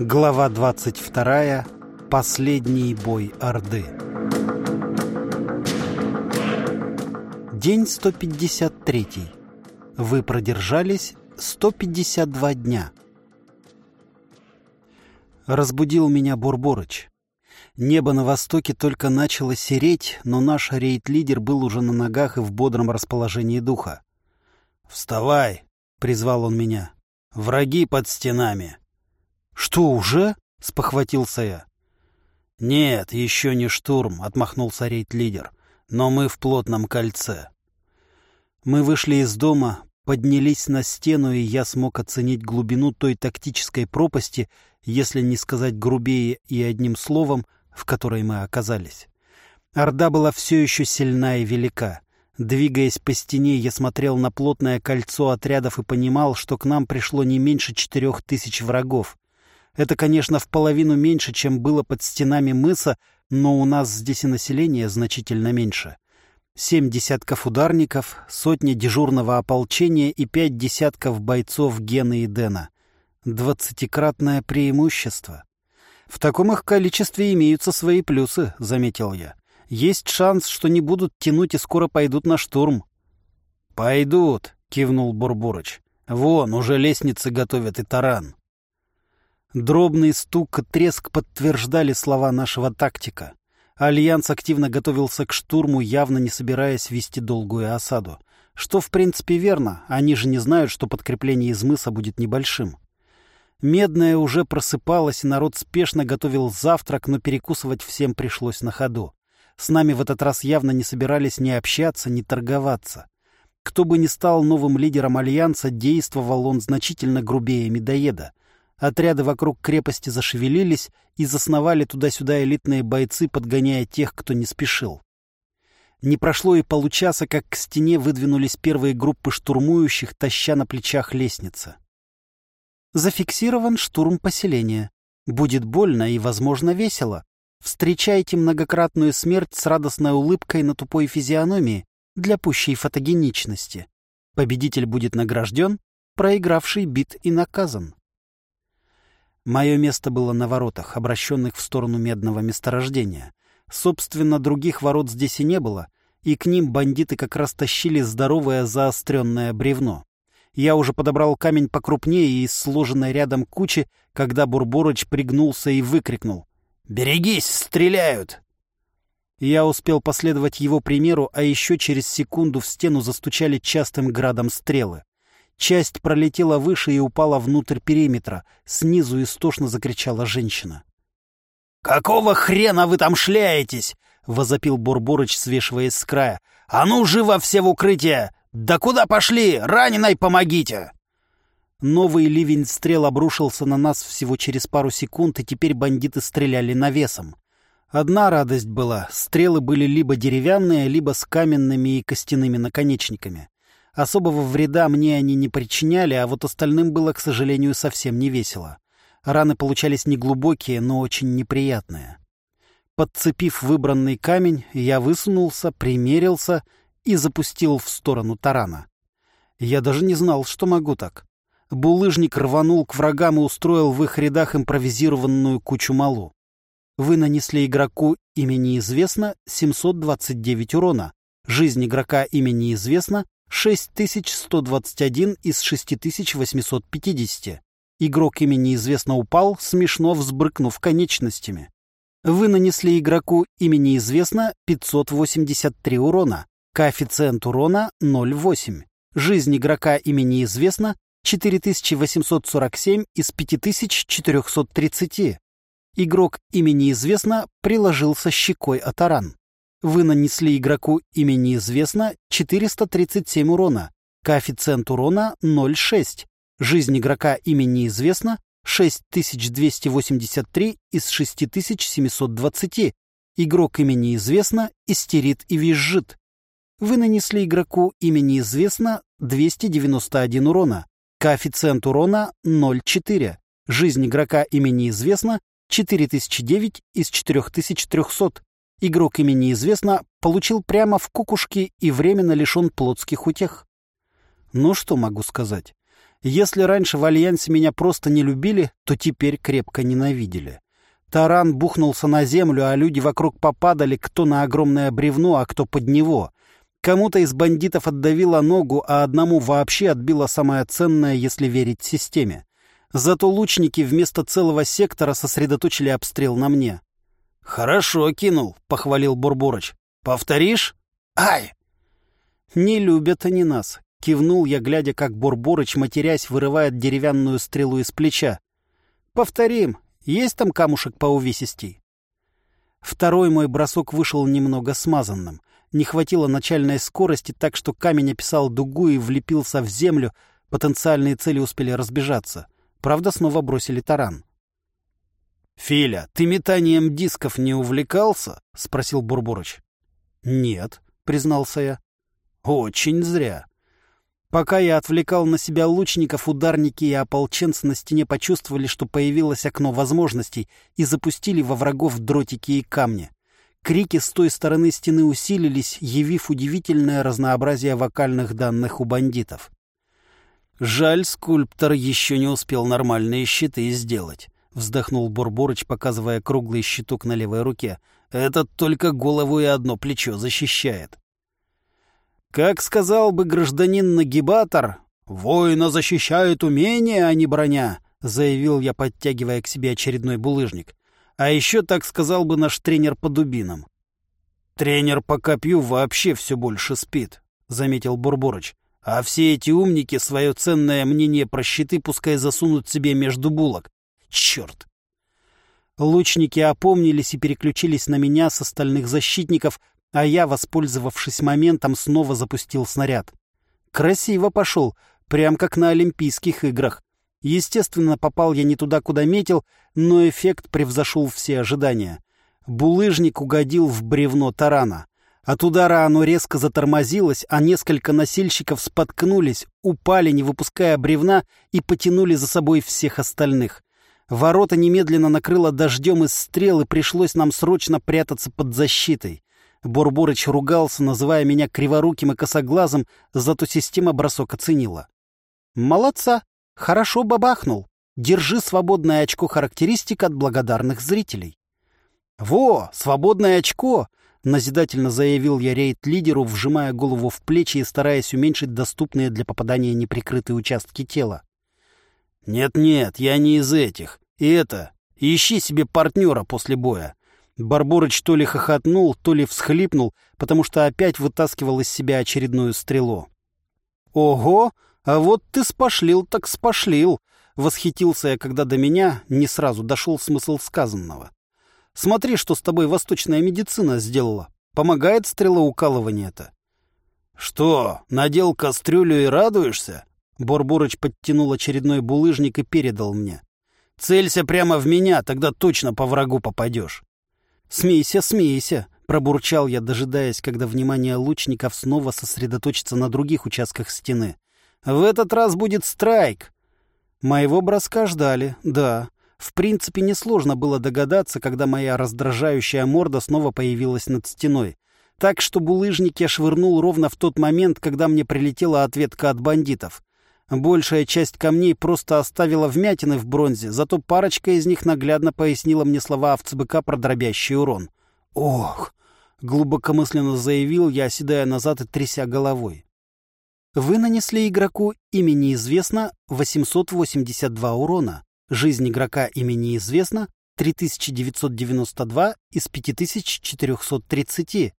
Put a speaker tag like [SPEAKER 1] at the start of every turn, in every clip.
[SPEAKER 1] Глава 22. Последний бой Орды. День 153. Вы продержались 152 дня. Разбудил меня Бурборыч. Небо на востоке только начало сереть, но наш рейд-лидер был уже на ногах и в бодром расположении духа. «Вставай!» — призвал он меня. «Враги под стенами!» «Что, уже?» — спохватился я. «Нет, еще не штурм», — отмахнулся рейд-лидер. «Но мы в плотном кольце». Мы вышли из дома, поднялись на стену, и я смог оценить глубину той тактической пропасти, если не сказать грубее и одним словом, в которой мы оказались. Орда была все еще сильна и велика. Двигаясь по стене, я смотрел на плотное кольцо отрядов и понимал, что к нам пришло не меньше четырех тысяч врагов. Это, конечно, в половину меньше, чем было под стенами мыса, но у нас здесь и население значительно меньше. Семь десятков ударников, сотня дежурного ополчения и пять десятков бойцов Гена и Дэна. Двадцатикратное преимущество. В таком их количестве имеются свои плюсы, заметил я. Есть шанс, что не будут тянуть и скоро пойдут на штурм. Пойдут, кивнул Бурбурыч. Вон, уже лестницы готовят и таран. Дробный стук и треск подтверждали слова нашего тактика. Альянс активно готовился к штурму, явно не собираясь вести долгую осаду. Что, в принципе, верно. Они же не знают, что подкрепление из мыса будет небольшим. Медная уже просыпалась, и народ спешно готовил завтрак, но перекусывать всем пришлось на ходу. С нами в этот раз явно не собирались ни общаться, ни торговаться. Кто бы ни стал новым лидером Альянса, действовал он значительно грубее медоеда. Отряды вокруг крепости зашевелились и засновали туда-сюда элитные бойцы, подгоняя тех, кто не спешил. Не прошло и получаса, как к стене выдвинулись первые группы штурмующих, таща на плечах лестницы. Зафиксирован штурм поселения. Будет больно и, возможно, весело. Встречайте многократную смерть с радостной улыбкой на тупой физиономии для пущей фотогеничности. Победитель будет награжден, проигравший бит и наказан. Мое место было на воротах, обращенных в сторону медного месторождения. Собственно, других ворот здесь и не было, и к ним бандиты как раз тащили здоровое заостренное бревно. Я уже подобрал камень покрупнее из сложенной рядом кучи, когда Бурборыч пригнулся и выкрикнул. «Берегись, стреляют!» Я успел последовать его примеру, а еще через секунду в стену застучали частым градом стрелы. Часть пролетела выше и упала внутрь периметра. Снизу истошно закричала женщина. «Какого хрена вы там шляетесь?» — возопил Бурборыч, свешиваясь с края. «А ну, живо все в укрытие! «Да куда пошли? Раненой помогите!» Новый ливень стрел обрушился на нас всего через пару секунд, и теперь бандиты стреляли навесом. Одна радость была — стрелы были либо деревянные, либо с каменными и костяными наконечниками. Особого вреда мне они не причиняли, а вот остальным было, к сожалению, совсем не весело. Раны получались неглубокие, но очень неприятные. Подцепив выбранный камень, я высунулся, примерился и запустил в сторону тарана. Я даже не знал, что могу так. Булыжник рванул к врагам и устроил в их рядах импровизированную кучу малу. Вы нанесли игроку имени известно 729 урона. Жизнь игрока имени известно 6121 из 6850. Игрок имени известно упал, смешно взбрыкнув конечностями. Вы нанесли игроку имени известно 583 урона. Коэффициент урона 0,8. Жизнь игрока имени известна 4847 из 5430. Игрок имени известно приложился щекой о таран. Вы нанесли игроку имени известно 437 урона. Коэффициент урона 0,6. Жизнь игрока имени известно 6283 из 6720. Игрок имени известно истерит и визжит. Вы нанесли игроку имени известно 291 урона. Коэффициент урона 0,4. Жизнь игрока имени известно 4009 из 4300. Игрок имени известно получил прямо в кукушки и временно лишен плотских утех. Ну что могу сказать? Если раньше в Альянсе меня просто не любили, то теперь крепко ненавидели. Таран бухнулся на землю, а люди вокруг попадали, кто на огромное бревно, а кто под него. Кому-то из бандитов отдавило ногу, а одному вообще отбило самое ценное, если верить системе. Зато лучники вместо целого сектора сосредоточили обстрел на мне. «Хорошо кинул», — похвалил Бурборыч. «Повторишь?» «Ай!» «Не любят они нас», — кивнул я, глядя, как Бурборыч, матерясь, вырывает деревянную стрелу из плеча. «Повторим. Есть там камушек по увесистей?» Второй мой бросок вышел немного смазанным. Не хватило начальной скорости, так что камень описал дугу и влепился в землю. Потенциальные цели успели разбежаться. Правда, снова бросили таран. «Филя, ты метанием дисков не увлекался?» — спросил Бурборыч. «Нет», — признался я. «Очень зря. Пока я отвлекал на себя лучников, ударники и ополченцы на стене почувствовали, что появилось окно возможностей, и запустили во врагов дротики и камни. Крики с той стороны стены усилились, явив удивительное разнообразие вокальных данных у бандитов. «Жаль, скульптор еще не успел нормальные щиты сделать», — вздохнул Борборыч, показывая круглый щиток на левой руке. «Этот только голову и одно плечо защищает». Как сказал бы гражданин-нагибатор, «Воина защищают умения, а не броня», — заявил я, подтягивая к себе очередной булыжник. А еще так сказал бы наш тренер по дубинам. «Тренер по копью вообще все больше спит», — заметил Бурборыч. А все эти умники свое ценное мнение про щиты пускай засунут себе между булок. Черт! Лучники опомнились и переключились на меня с остальных защитников, а я, воспользовавшись моментом, снова запустил снаряд. Красиво пошел, прям как на Олимпийских играх. Естественно, попал я не туда, куда метил, но эффект превзошел все ожидания. Булыжник угодил в бревно тарана. От удара оно резко затормозилось, а несколько носильщиков споткнулись, упали, не выпуская бревна, и потянули за собой всех остальных. Ворота немедленно накрыло дождем из стрел, и пришлось нам срочно прятаться под защитой. Борборыч ругался, называя меня криворуким и косоглазым, зато система бросок оценила. «Молодца! Хорошо бабахнул! Держи свободное очко характеристик от благодарных зрителей!» «Во! Свободное очко! — назидательно заявил я рейд-лидеру, вжимая голову в плечи и стараясь уменьшить доступные для попадания неприкрытые участки тела. «Нет-нет, я не из этих. И это, ищи себе партнера после боя». Барборыч то ли хохотнул, то ли всхлипнул, потому что опять вытаскивал из себя очередную стрелу. «Ого! А вот ты спошлил так спошлил!» — восхитился я, когда до меня не сразу дошел смысл сказанного. Смотри, что с тобой восточная медицина сделала. Помогает стрелоукалывание-то. — Что, надел кастрюлю и радуешься? Борборыч подтянул очередной булыжник и передал мне. — Целься прямо в меня, тогда точно по врагу попадешь. — Смейся, смейся, — пробурчал я, дожидаясь, когда внимание лучников снова сосредоточится на других участках стены. — В этот раз будет страйк. Моего броска ждали, да. В принципе, несложно было догадаться, когда моя раздражающая морда снова появилась над стеной. Так что булыжник я швырнул ровно в тот момент, когда мне прилетела ответка от бандитов. Большая часть камней просто оставила вмятины в бронзе, зато парочка из них наглядно пояснила мне слова овцебыка про дробящий урон. «Ох!» — глубокомысленно заявил я, оседая назад и тряся головой. Вы нанесли игроку имени известно 882 урона. Жизнь игрока имени известна 3992 из 5430.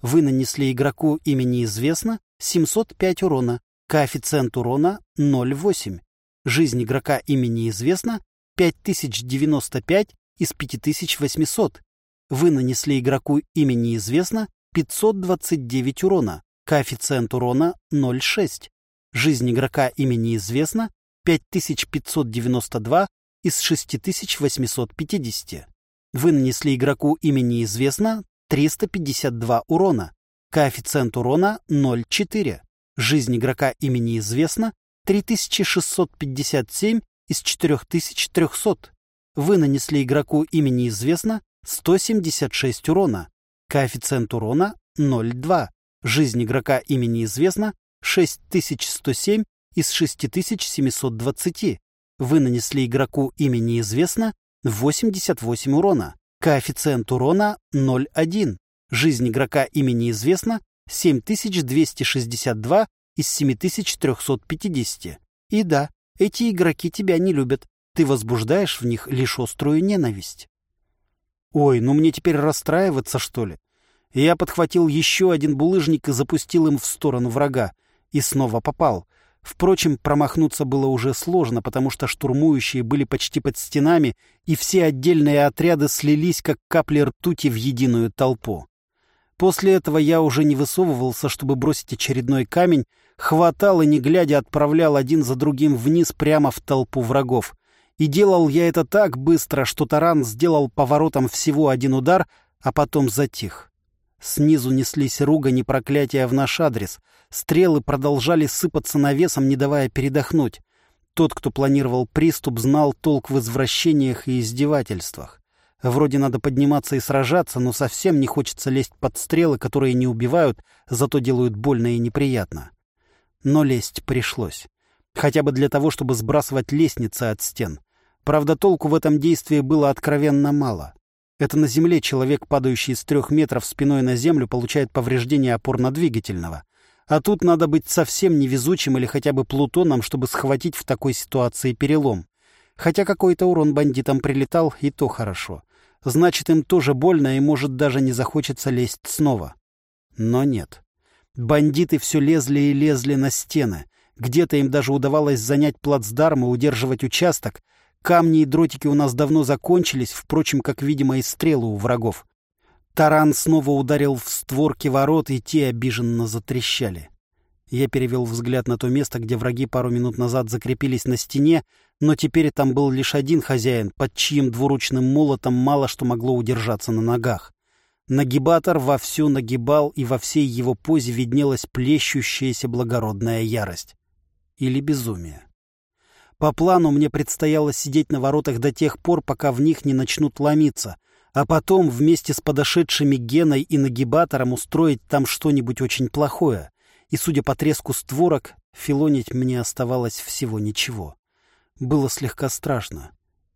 [SPEAKER 1] Вы нанесли игроку имени известно 705 урона. Коэффициент урона 0,8. Жизнь игрока имени известна 5095 из 5800. Вы нанесли игроку имени известно 529 урона. Коэффициент урона 0,6. Жизнь игрока имени известна 5592 из 6850. Вы нанесли игроку имени известно 352 урона. Коэффициент урона 0,4. Жизнь игрока имени известно 3657 из 4300. Вы нанесли игроку имени известно 176 урона. Коэффициент урона 0,2. Жизнь игрока имени известно 6107 из 6720. Вы нанесли игроку имя неизвестно 88 урона. Коэффициент урона 0,1. Жизнь игрока имя неизвестно 7262 из 7350. И да, эти игроки тебя не любят. Ты возбуждаешь в них лишь острую ненависть. Ой, ну мне теперь расстраиваться, что ли? Я подхватил еще один булыжник и запустил им в сторону врага. И снова попал. Впрочем, промахнуться было уже сложно, потому что штурмующие были почти под стенами, и все отдельные отряды слились, как капли ртути в единую толпу. После этого я уже не высовывался, чтобы бросить очередной камень, хватал и, не глядя, отправлял один за другим вниз прямо в толпу врагов. И делал я это так быстро, что таран сделал поворотом всего один удар, а потом затих. Снизу неслись ругань и проклятия в наш адрес. Стрелы продолжали сыпаться навесом, не давая передохнуть. Тот, кто планировал приступ, знал толк в извращениях и издевательствах. Вроде надо подниматься и сражаться, но совсем не хочется лезть под стрелы, которые не убивают, зато делают больно и неприятно. Но лезть пришлось. Хотя бы для того, чтобы сбрасывать лестницы от стен. Правда, толку в этом действии было откровенно мало. Это на Земле человек, падающий с трех метров спиной на Землю, получает повреждение опорно-двигательного. А тут надо быть совсем невезучим или хотя бы Плутоном, чтобы схватить в такой ситуации перелом. Хотя какой-то урон бандитам прилетал, и то хорошо. Значит, им тоже больно и, может, даже не захочется лезть снова. Но нет. Бандиты все лезли и лезли на стены. Где-то им даже удавалось занять плацдарм и удерживать участок, Камни и дротики у нас давно закончились, впрочем, как, видимо, и стрелы у врагов. Таран снова ударил в створки ворот, и те обиженно затрещали. Я перевел взгляд на то место, где враги пару минут назад закрепились на стене, но теперь там был лишь один хозяин, под чьим двуручным молотом мало что могло удержаться на ногах. Нагибатор вовсю нагибал, и во всей его позе виднелась плещущаяся благородная ярость. Или безумие. По плану мне предстояло сидеть на воротах до тех пор, пока в них не начнут ломиться, а потом вместе с подошедшими Геной и нагибатором устроить там что-нибудь очень плохое. И, судя по треску створок, филонить мне оставалось всего ничего. Было слегка страшно.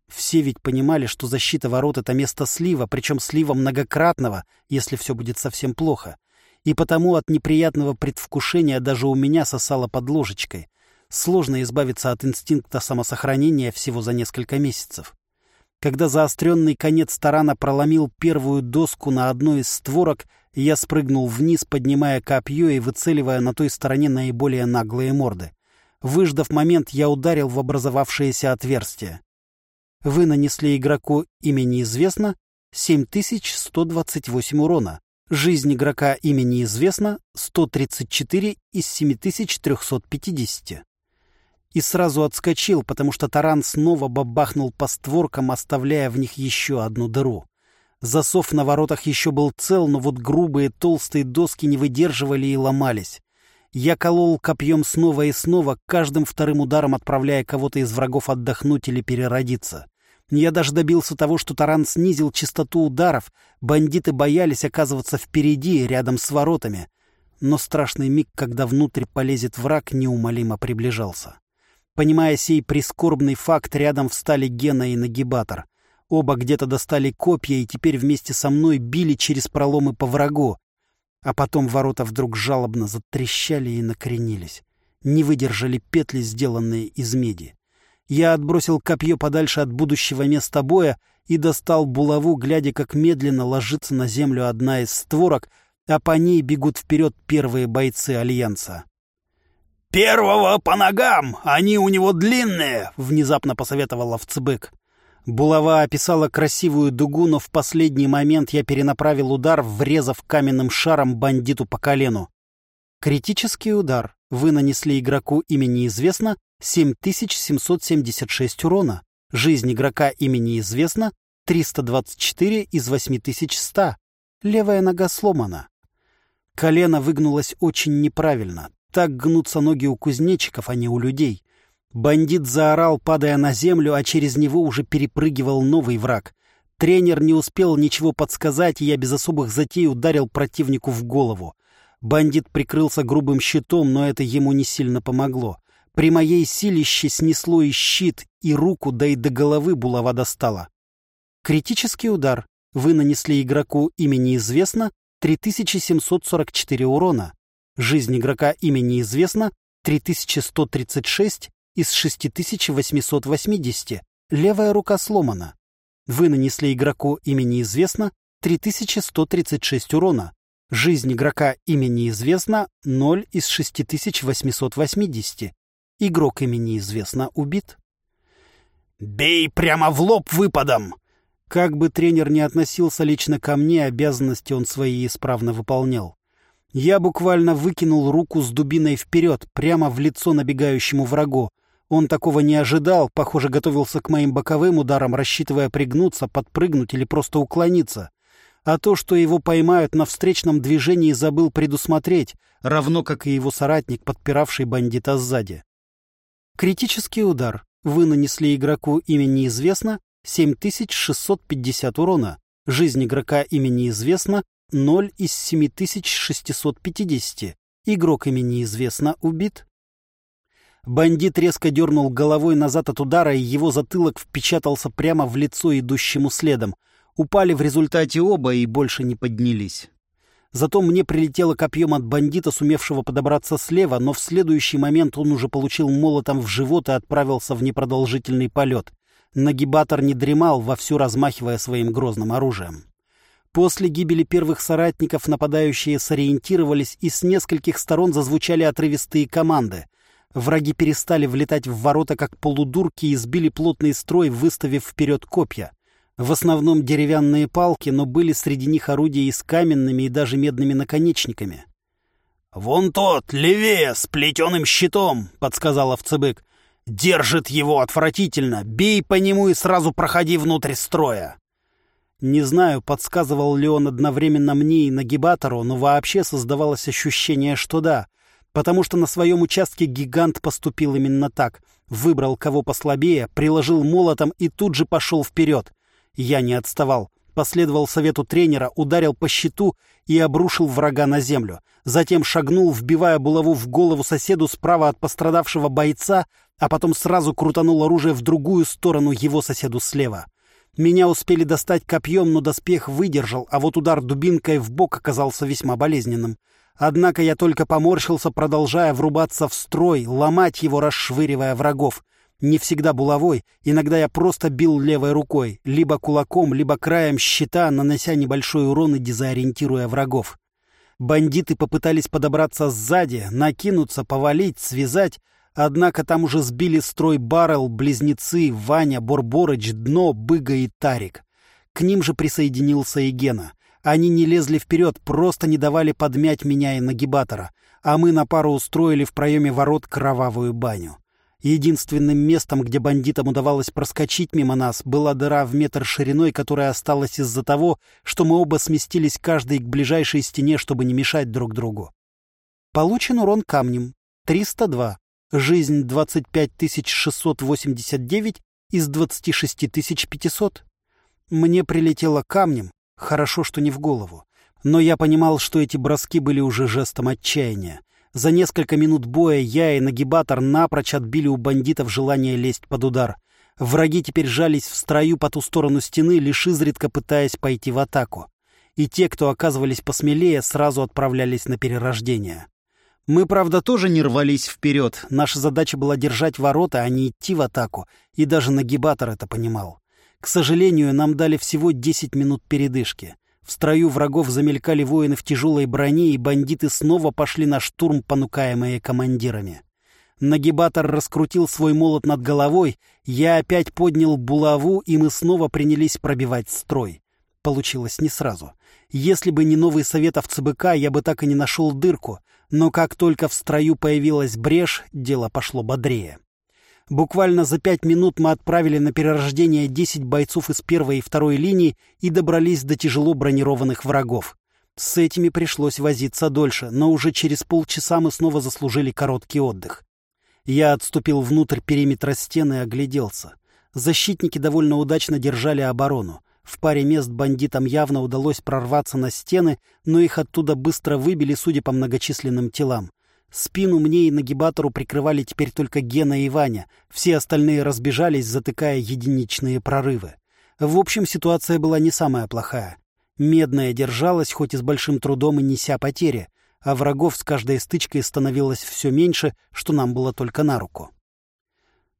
[SPEAKER 1] Все ведь понимали, что защита ворот — это место слива, причем слива многократного, если все будет совсем плохо. И потому от неприятного предвкушения даже у меня сосало под ложечкой — Сложно избавиться от инстинкта самосохранения всего за несколько месяцев. Когда заостренный конец тарана проломил первую доску на одной из створок, я спрыгнул вниз, поднимая копье и выцеливая на той стороне наиболее наглые морды. Выждав момент, я ударил в образовавшееся отверстие. Вы нанесли игроку имя неизвестно 7128 урона. Жизнь игрока имя неизвестно 134 из 7350 и сразу отскочил, потому что таран снова бабахнул по створкам, оставляя в них еще одну дыру. Засов на воротах еще был цел, но вот грубые толстые доски не выдерживали и ломались. Я колол копьем снова и снова, каждым вторым ударом отправляя кого-то из врагов отдохнуть или переродиться. Я даже добился того, что таран снизил частоту ударов, бандиты боялись оказываться впереди, рядом с воротами. Но страшный миг, когда внутрь полезет враг, неумолимо приближался. Понимая сей прискорбный факт, рядом встали Гена и Нагибатор. Оба где-то достали копья и теперь вместе со мной били через проломы по врагу. А потом ворота вдруг жалобно затрещали и накренились. Не выдержали петли, сделанные из меди. Я отбросил копье подальше от будущего места боя и достал булаву, глядя, как медленно ложится на землю одна из створок, а по ней бегут вперед первые бойцы Альянса.
[SPEAKER 2] «Первого по ногам! Они у него длинные!»
[SPEAKER 1] — внезапно посоветовал овцебык. Булава описала красивую дугу, но в последний момент я перенаправил удар, врезав каменным шаром бандиту по колену. Критический удар. Вы нанесли игроку имени известно 7776 урона. Жизнь игрока имени известно 324 из 8100. Левая нога сломана. Колено выгнулось очень неправильно. Так гнутся ноги у кузнечиков, а не у людей. Бандит заорал, падая на землю, а через него уже перепрыгивал новый враг. Тренер не успел ничего подсказать, и я без особых затей ударил противнику в голову. Бандит прикрылся грубым щитом, но это ему не сильно помогло. При моей силище снесло и щит, и руку, да и до головы булава достала. Критический удар. Вы нанесли игроку имени известно 3744 урона. Жизнь игрока имени известно 3136 из 6880. Левая рука сломана. Вы нанесли игроку имени известно 3136 урона. Жизнь игрока имени известно 0 из 6880. Игрок имени известно убит.
[SPEAKER 2] «Бей прямо в лоб выпадом!»
[SPEAKER 1] Как бы тренер не относился лично ко мне, обязанности он свои исправно выполнял. Я буквально выкинул руку с дубиной вперед, прямо в лицо набегающему врагу. Он такого не ожидал, похоже, готовился к моим боковым ударам, рассчитывая пригнуться, подпрыгнуть или просто уклониться. А то, что его поймают на встречном движении, забыл предусмотреть, равно как и его соратник, подпиравший бандита сзади. Критический удар. Вы нанесли игроку имя неизвестно 7650 урона. Жизнь игрока имени известно 0 из 7650. Игрок имени известно убит. Бандит резко дернул головой назад от удара, и его затылок впечатался прямо в лицо идущему следом. Упали в результате оба и больше не поднялись. Зато мне прилетело копьем от бандита, сумевшего подобраться слева, но в следующий момент он уже получил молотом в живот и отправился в непродолжительный полет. Нагибатор не дремал, вовсю размахивая своим грозным оружием. После гибели первых соратников нападающие сориентировались, и с нескольких сторон зазвучали отрывистые команды. Враги перестали влетать в ворота, как полудурки, и сбили плотный строй, выставив вперед копья. В основном деревянные палки, но были среди них орудия и с каменными и даже медными наконечниками.
[SPEAKER 2] «Вон тот, левее, с плетеным щитом», — подсказал овцебык. «Держит его отвратительно. Бей по нему и сразу проходи внутрь строя».
[SPEAKER 1] Не знаю, подсказывал ли он одновременно мне и нагибатору, но вообще создавалось ощущение, что да, потому что на своем участке гигант поступил именно так. Выбрал кого послабее, приложил молотом и тут же пошел вперед. Я не отставал. Последовал совету тренера, ударил по щиту и обрушил врага на землю. Затем шагнул, вбивая булаву в голову соседу справа от пострадавшего бойца, а потом сразу крутанул оружие в другую сторону его соседу слева. Меня успели достать копьем, но доспех выдержал, а вот удар дубинкой в бок оказался весьма болезненным. Однако я только поморщился, продолжая врубаться в строй, ломать его, расшвыривая врагов. Не всегда булавой, иногда я просто бил левой рукой, либо кулаком, либо краем щита, нанося небольшой урон и дезориентируя врагов. Бандиты попытались подобраться сзади, накинуться, повалить, связать, однако там уже сбили строй Баррел, Близнецы, Ваня, Борборыч, Дно, Быга и Тарик. К ним же присоединился и Гена. Они не лезли вперед, просто не давали подмять меня и нагибатора, а мы на пару устроили в проеме ворот кровавую баню. Единственным местом, где бандитам удавалось проскочить мимо нас, была дыра в метр шириной, которая осталась из-за того, что мы оба сместились каждый к ближайшей стене, чтобы не мешать друг другу. Получен урон камнем. 302. Жизнь 25689 из 26500. Мне прилетело камнем, хорошо, что не в голову. Но я понимал, что эти броски были уже жестом отчаяния. За несколько минут боя я и нагибатор напрочь отбили у бандитов желание лезть под удар. Враги теперь жались в строю по ту сторону стены, лишь изредка пытаясь пойти в атаку. И те, кто оказывались посмелее, сразу отправлялись на перерождение. Мы, правда, тоже не рвались вперед. Наша задача была держать ворота, а не идти в атаку. И даже нагибатор это понимал. К сожалению, нам дали всего 10 минут передышки. В строю врагов замелькали воины в тяжелой броне, и бандиты снова пошли на штурм, понукаемые командирами. Нагибатор раскрутил свой молот над головой, я опять поднял булаву, и мы снова принялись пробивать строй. Получилось не сразу. Если бы не новый совет в ЦБК, я бы так и не нашел дырку, но как только в строю появилась брешь, дело пошло бодрее. Буквально за пять минут мы отправили на перерождение десять бойцов из первой и второй линии и добрались до тяжело бронированных врагов. С этими пришлось возиться дольше, но уже через полчаса мы снова заслужили короткий отдых. Я отступил внутрь периметра стены и огляделся. Защитники довольно удачно держали оборону. В паре мест бандитам явно удалось прорваться на стены, но их оттуда быстро выбили, судя по многочисленным телам. Спину мне и нагибатору прикрывали теперь только Гена и Ваня. Все остальные разбежались, затыкая единичные прорывы. В общем, ситуация была не самая плохая. Медная держалась, хоть и с большим трудом и неся потери, а врагов с каждой стычкой становилось все меньше, что нам было только на руку.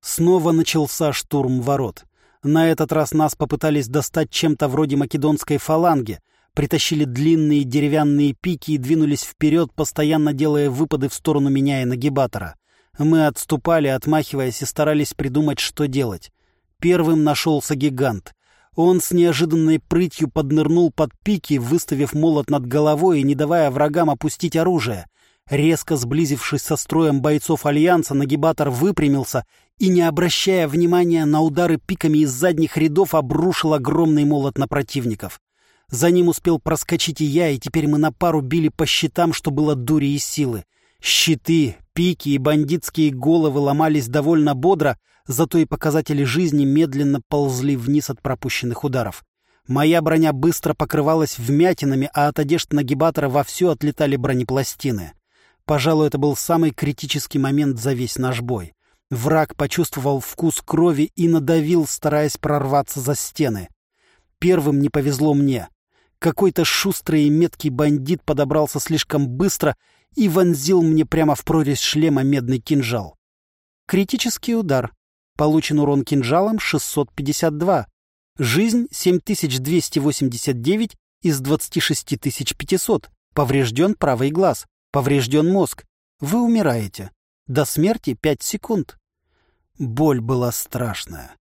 [SPEAKER 1] Снова начался штурм ворот. На этот раз нас попытались достать чем-то вроде македонской фаланги, притащили длинные деревянные пики и двинулись вперед, постоянно делая выпады в сторону меня и нагибатора. Мы отступали, отмахиваясь, и старались придумать, что делать. Первым нашелся гигант. Он с неожиданной прытью поднырнул под пики, выставив молот над головой и не давая врагам опустить оружие. Резко сблизившись со строем бойцов Альянса, нагибатор выпрямился и, не обращая внимания на удары пиками из задних рядов, обрушил огромный молот на противников. За ним успел проскочить и я, и теперь мы на пару били по щитам, что было дури и силы. Щиты, пики и бандитские головы ломались довольно бодро, зато и показатели жизни медленно ползли вниз от пропущенных ударов. Моя броня быстро покрывалась вмятинами, а от одежд нагибатора вовсю отлетали бронепластины. Пожалуй, это был самый критический момент за весь наш бой. Враг почувствовал вкус крови и надавил, стараясь прорваться за стены. Первым не повезло мне. Какой-то шустрый и меткий бандит подобрался слишком быстро и вонзил мне прямо в прорезь шлема медный кинжал. Критический удар. Получен урон кинжалом 652. Жизнь 7289 из 26500. Поврежден правый глаз. Поврежден мозг. Вы умираете. До смерти 5 секунд. Боль была страшная.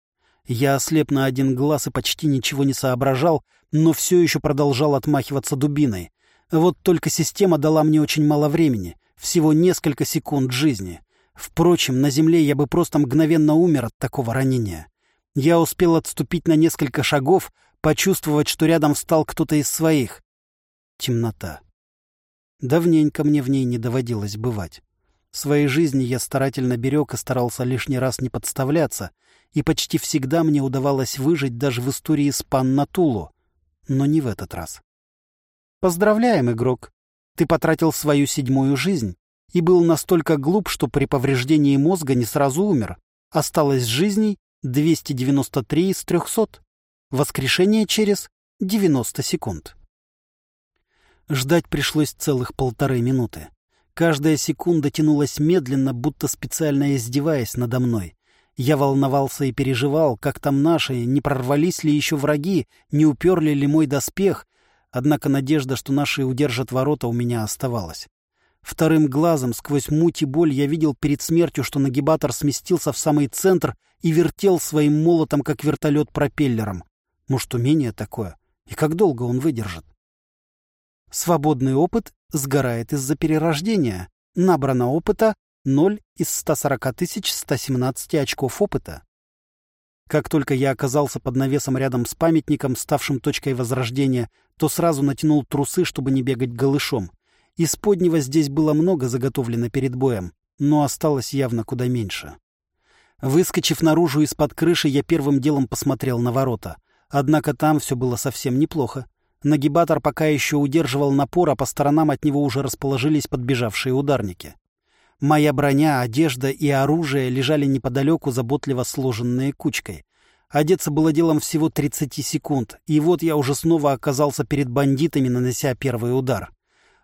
[SPEAKER 1] Я ослеп на один глаз и почти ничего не соображал, но все еще продолжал отмахиваться дубиной. Вот только система дала мне очень мало времени, всего несколько секунд жизни. Впрочем, на земле я бы просто мгновенно умер от такого ранения. Я успел отступить на несколько шагов, почувствовать, что рядом встал кто-то из своих. Темнота. Давненько мне в ней не доводилось бывать. В своей жизни я старательно берег и старался лишний раз не подставляться, и почти всегда мне удавалось выжить даже в истории с Паннатулу, но не в этот раз. Поздравляем, игрок. Ты потратил свою седьмую жизнь и был настолько глуп, что при повреждении мозга не сразу умер. Осталось жизней 293 из 300. Воскрешение через 90 секунд. Ждать пришлось целых полторы минуты. Каждая секунда тянулась медленно, будто специально издеваясь надо мной. Я волновался и переживал, как там наши, не прорвались ли еще враги, не уперли ли мой доспех, однако надежда, что наши удержат ворота, у меня оставалась. Вторым глазом, сквозь муть и боль, я видел перед смертью, что нагибатор сместился в самый центр и вертел своим молотом, как вертолет, пропеллером. Может, умение такое? И как долго он выдержит? Свободный опыт сгорает из-за перерождения. Набрано опыта 0 из 140 117 очков опыта. Как только я оказался под навесом рядом с памятником, ставшим точкой возрождения, то сразу натянул трусы, чтобы не бегать голышом. Из поднего здесь было много заготовлено перед боем, но осталось явно куда меньше. Выскочив наружу из-под крыши, я первым делом посмотрел на ворота. Однако там все было совсем неплохо. Нагибатор пока еще удерживал напор, а по сторонам от него уже расположились подбежавшие ударники. Моя броня, одежда и оружие лежали неподалеку, заботливо сложенные кучкой. Одеться было делом всего 30 секунд, и вот я уже снова оказался перед бандитами, нанося первый удар.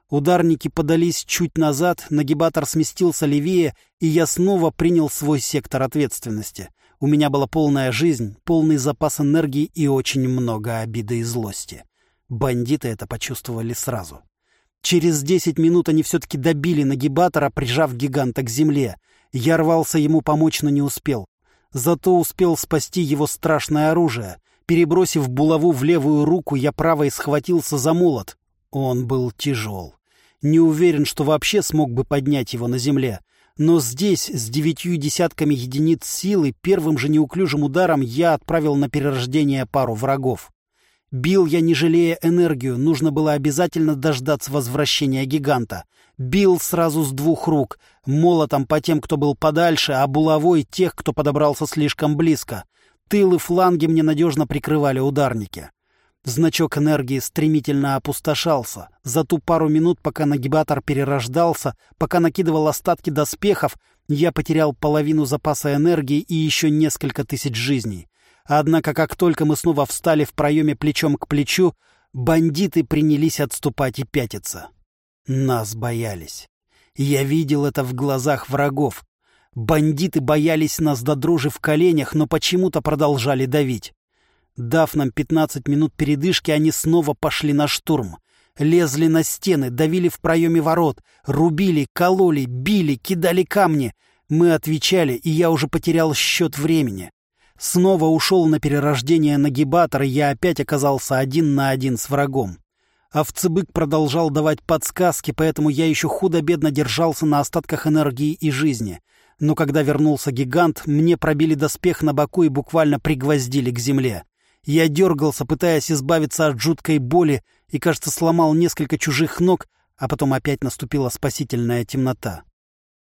[SPEAKER 1] Ударники подались чуть назад, нагибатор сместился левее, и я снова принял свой сектор ответственности. У меня была полная жизнь, полный запас энергии и очень много обиды и злости. Бандиты это почувствовали сразу. Через десять минут они все-таки добили нагибатора, прижав гиганта к земле. Я рвался ему помочь, но не успел. Зато успел спасти его страшное оружие. Перебросив булаву в левую руку, я правой схватился за молот. Он был тяжел. Не уверен, что вообще смог бы поднять его на земле. Но здесь, с девятью десятками единиц силы, первым же неуклюжим ударом я отправил на перерождение пару врагов. Бил я, не жалея энергию, нужно было обязательно дождаться возвращения гиганта. Бил сразу с двух рук, молотом по тем, кто был подальше, а булавой тех, кто подобрался слишком близко. Тыл и фланги мне надежно прикрывали ударники. Значок энергии стремительно опустошался. За ту пару минут, пока нагибатор перерождался, пока накидывал остатки доспехов, я потерял половину запаса энергии и еще несколько тысяч жизней. Однако, как только мы снова встали в проеме плечом к плечу, бандиты принялись отступать и пятиться. Нас боялись. Я видел это в глазах врагов. Бандиты боялись нас до дрожи в коленях, но почему-то продолжали давить. Дав нам 15 минут передышки, они снова пошли на штурм. Лезли на стены, давили в проеме ворот, рубили, кололи, били, кидали камни. Мы отвечали, и я уже потерял счет времени. Снова ушел на перерождение нагибатор, и я опять оказался один на один с врагом. Овцебык продолжал давать подсказки, поэтому я еще худо-бедно держался на остатках энергии и жизни. Но когда вернулся гигант, мне пробили доспех на боку и буквально пригвоздили к земле. Я дергался, пытаясь избавиться от жуткой боли, и, кажется, сломал несколько чужих ног, а потом опять наступила спасительная темнота.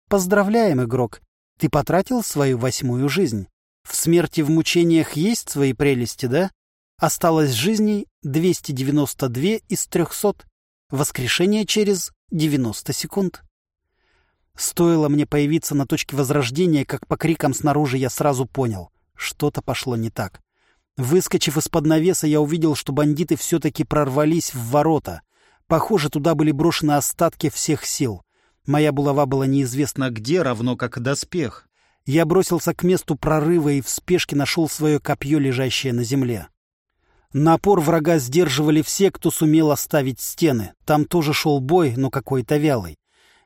[SPEAKER 1] «Поздравляем, игрок! Ты потратил свою восьмую жизнь. В смерти в мучениях есть свои прелести, да? Осталось жизней 292 из 300. Воскрешение через 90 секунд». Стоило мне появиться на точке возрождения, как по крикам снаружи я сразу понял — что-то пошло не так. Выскочив из-под навеса, я увидел, что бандиты все-таки прорвались в ворота. Похоже, туда были брошены остатки всех сил. Моя булава была неизвестно где, равно как доспех. Я бросился к месту прорыва и в спешке нашел свое копье, лежащее на земле. Напор врага сдерживали все, кто сумел оставить стены. Там тоже шел бой, но какой-то вялый.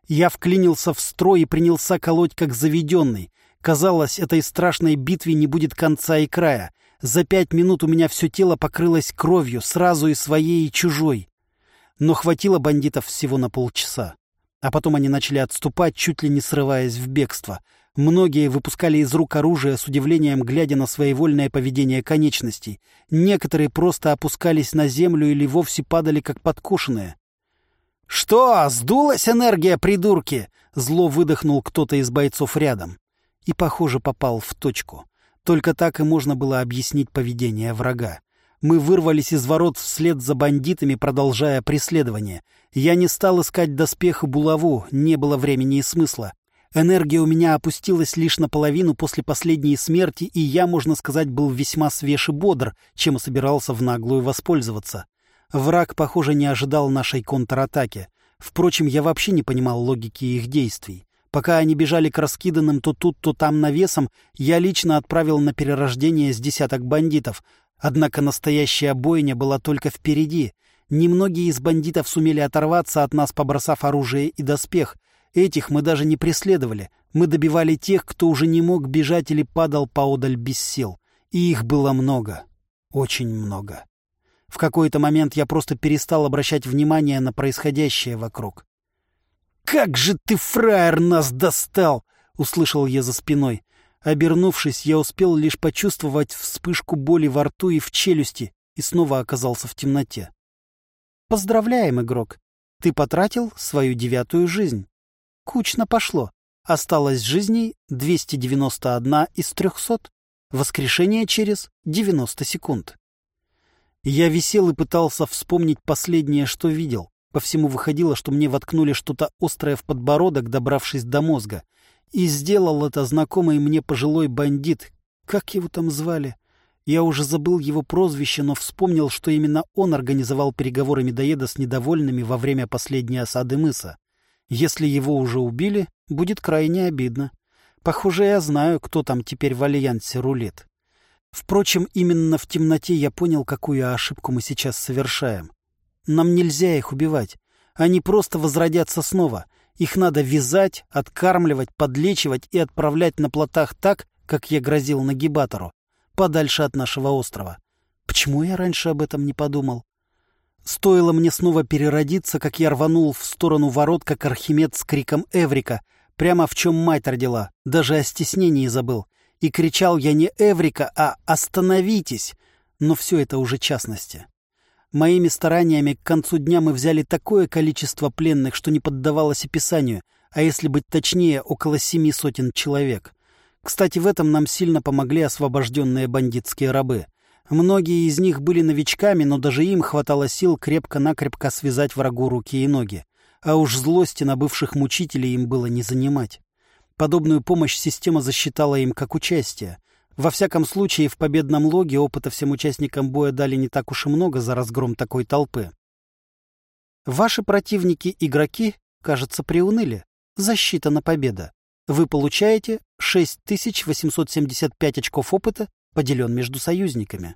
[SPEAKER 1] Я вклинился в строй и принялся колоть, как заведенный. Казалось, этой страшной битве не будет конца и края. За пять минут у меня все тело покрылось кровью, сразу и своей, и чужой. Но хватило бандитов всего на полчаса. А потом они начали отступать, чуть ли не срываясь в бегство. Многие выпускали из рук оружие с удивлением, глядя на своевольное поведение конечностей. Некоторые просто опускались на землю или вовсе падали, как подкушенные. «Что, сдулась энергия, придурки?» — зло выдохнул кто-то из бойцов рядом. И, похоже, попал в точку. Только так и можно было объяснить поведение врага. Мы вырвались из ворот вслед за бандитами, продолжая преследование. Я не стал искать доспех и булаву, не было времени и смысла. Энергия у меня опустилась лишь наполовину после последней смерти, и я, можно сказать, был весьма свеж и бодр, чем и собирался в наглую воспользоваться. Враг, похоже, не ожидал нашей контратаки. Впрочем, я вообще не понимал логики их действий. Пока они бежали к раскиданным то тут, то там навесам, я лично отправил на перерождение с десяток бандитов. Однако настоящая бойня была только впереди. Немногие из бандитов сумели оторваться от нас, побросав оружие и доспех. Этих мы даже не преследовали. Мы добивали тех, кто уже не мог бежать или падал поодаль без сил. И их было много. Очень много. В какой-то момент я просто перестал обращать внимание на происходящее вокруг. «Как же ты, фраер, нас достал!» — услышал я за спиной. Обернувшись, я успел лишь почувствовать вспышку боли во рту и в челюсти и снова оказался в темноте. «Поздравляем, игрок! Ты потратил свою девятую жизнь. Кучно пошло. Осталось жизней 291 из 300. Воскрешение через 90 секунд». Я висел и пытался вспомнить последнее, что видел. По всему выходило, что мне воткнули что-то острое в подбородок, добравшись до мозга. И сделал это знакомый мне пожилой бандит. Как его там звали? Я уже забыл его прозвище, но вспомнил, что именно он организовал переговоры медоеда с недовольными во время последней осады мыса. Если его уже убили, будет крайне обидно. Похоже, я знаю, кто там теперь в Альянсе рулит. Впрочем, именно в темноте я понял, какую ошибку мы сейчас совершаем. Нам нельзя их убивать. Они просто возродятся снова. Их надо вязать, откармливать, подлечивать и отправлять на плотах так, как я грозил нагибатору, подальше от нашего острова. Почему я раньше об этом не подумал? Стоило мне снова переродиться, как я рванул в сторону ворот, как Архимед с криком «Эврика!», прямо в чем мать родила, даже о стеснении забыл. И кричал я не «Эврика», а «Остановитесь!», но все это уже частности. Моими стараниями к концу дня мы взяли такое количество пленных, что не поддавалось описанию, а если быть точнее, около семи сотен человек. Кстати, в этом нам сильно помогли освобожденные бандитские рабы. Многие из них были новичками, но даже им хватало сил крепко-накрепко связать врагу руки и ноги. А уж злости на бывших мучителей им было не занимать. Подобную помощь система засчитала им как участие. Во всяком случае, в победном логе опыта всем участникам боя дали не так уж и много за разгром такой толпы. Ваши противники-игроки, кажется, приуныли. Засчитана победа. Вы получаете 6875 очков опыта, поделен между союзниками.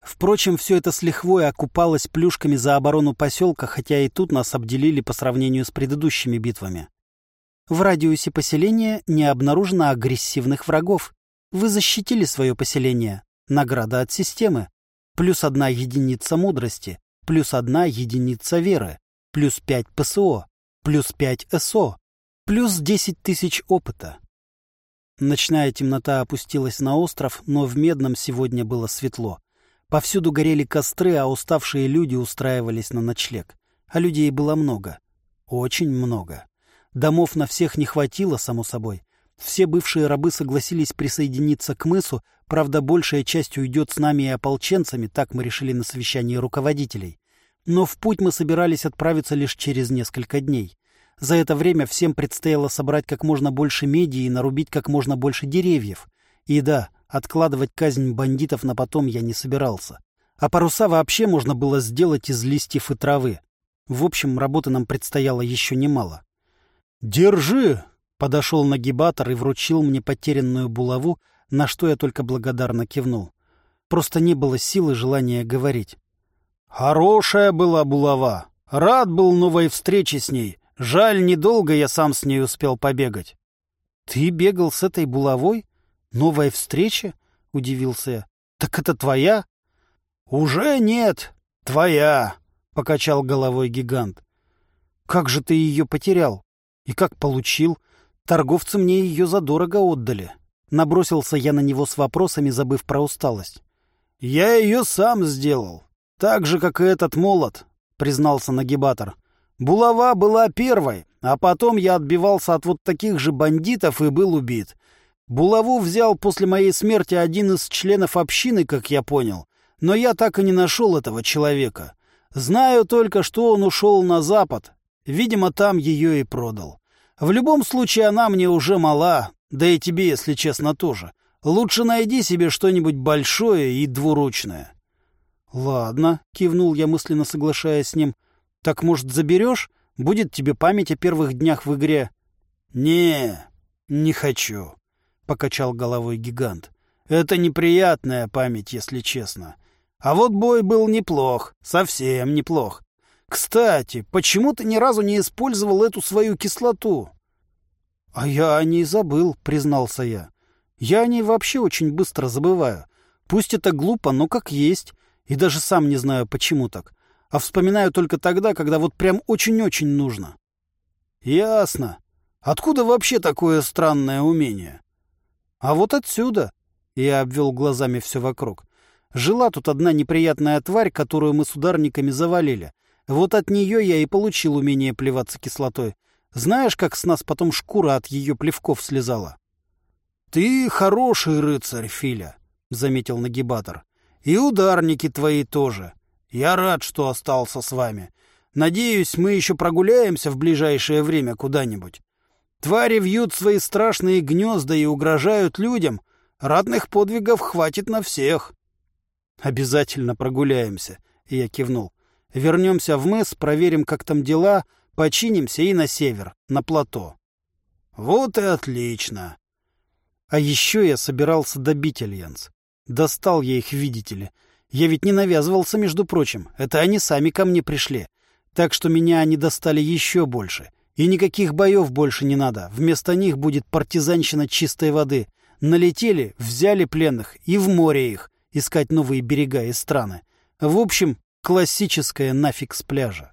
[SPEAKER 1] Впрочем, все это с лихвой окупалось плюшками за оборону поселка, хотя и тут нас обделили по сравнению с предыдущими битвами. В радиусе поселения не обнаружено агрессивных врагов. Вы защитили свое поселение. Награда от системы. Плюс одна единица мудрости, плюс одна единица веры, плюс пять ПСО, плюс пять СО, плюс десять тысяч опыта. Ночная темнота опустилась на остров, но в Медном сегодня было светло. Повсюду горели костры, а уставшие люди устраивались на ночлег. А людей было много. Очень много. Домов на всех не хватило, само собой. Все бывшие рабы согласились присоединиться к мысу, правда, большая часть уйдет с нами и ополченцами, так мы решили на совещании руководителей. Но в путь мы собирались отправиться лишь через несколько дней. За это время всем предстояло собрать как можно больше меди и нарубить как можно больше деревьев. И да, Откладывать казнь бандитов на потом я не собирался. А паруса вообще можно было сделать из листьев и травы. В общем, работы нам предстояло еще немало. «Держи!» — подошел нагибатор и вручил мне потерянную булаву, на что я только благодарно кивнул. Просто не было силы желания говорить. «Хорошая была булава. Рад был новой встрече с ней. Жаль, недолго я сам с ней успел побегать». «Ты бегал с этой булавой?» «Новая встреча?» — удивился я. «Так это твоя?» «Уже нет, твоя», — покачал головой гигант. «Как же ты ее потерял? И как получил? Торговцы мне ее задорого отдали». Набросился я на него с вопросами, забыв про усталость. «Я ее сам сделал, так же, как и этот молот», — признался нагибатор. «Булава была первой, а потом я отбивался от вот таких же бандитов и был убит. Булаву взял после моей смерти один из членов общины, как я понял, но я так и не нашел этого человека. Знаю только, что он ушел на запад. Видимо, там ее и продал. В любом случае, она мне уже мала, да и тебе, если честно, тоже. Лучше найди себе что-нибудь большое и двуручное. — Ладно, — кивнул я, мысленно соглашаясь с ним. — Так, может, заберешь? Будет тебе память о первых днях в игре. — Не, не хочу покачал головой гигант. Это неприятная память, если честно. А вот бой был неплох, совсем неплох. Кстати, почему ты ни разу не использовал эту свою кислоту? А я о ней забыл, признался я. Я о ней вообще очень быстро забываю. Пусть это глупо, но как есть. И даже сам не знаю, почему так. А вспоминаю только тогда, когда вот прям очень-очень нужно. Ясно. Откуда вообще такое странное умение? А вот отсюда, я обвел глазами все вокруг, жила тут одна неприятная тварь, которую мы с ударниками завалили. Вот от нее я и получил умение плеваться кислотой. Знаешь, как с нас потом шкура от ее плевков слезала? — Ты хороший рыцарь, Филя, — заметил нагибатор. — И ударники твои тоже. Я рад, что остался с вами. Надеюсь, мы еще прогуляемся в ближайшее время куда-нибудь. Твари вьют свои страшные гнезда и угрожают людям. Ратных подвигов хватит на всех. Обязательно прогуляемся, я кивнул. Вернемся в мыс, проверим, как там дела, починимся и на север, на плато. Вот и отлично. А еще я собирался добить Альянс. Достал я их, видите ли. Я ведь не навязывался, между прочим. Это они сами ко мне пришли. Так что меня они достали еще больше. И никаких боев больше не надо. Вместо них будет партизанщина чистой воды. Налетели, взяли пленных и в море их, искать новые берега и страны. В общем, классическая нафиг с пляжа.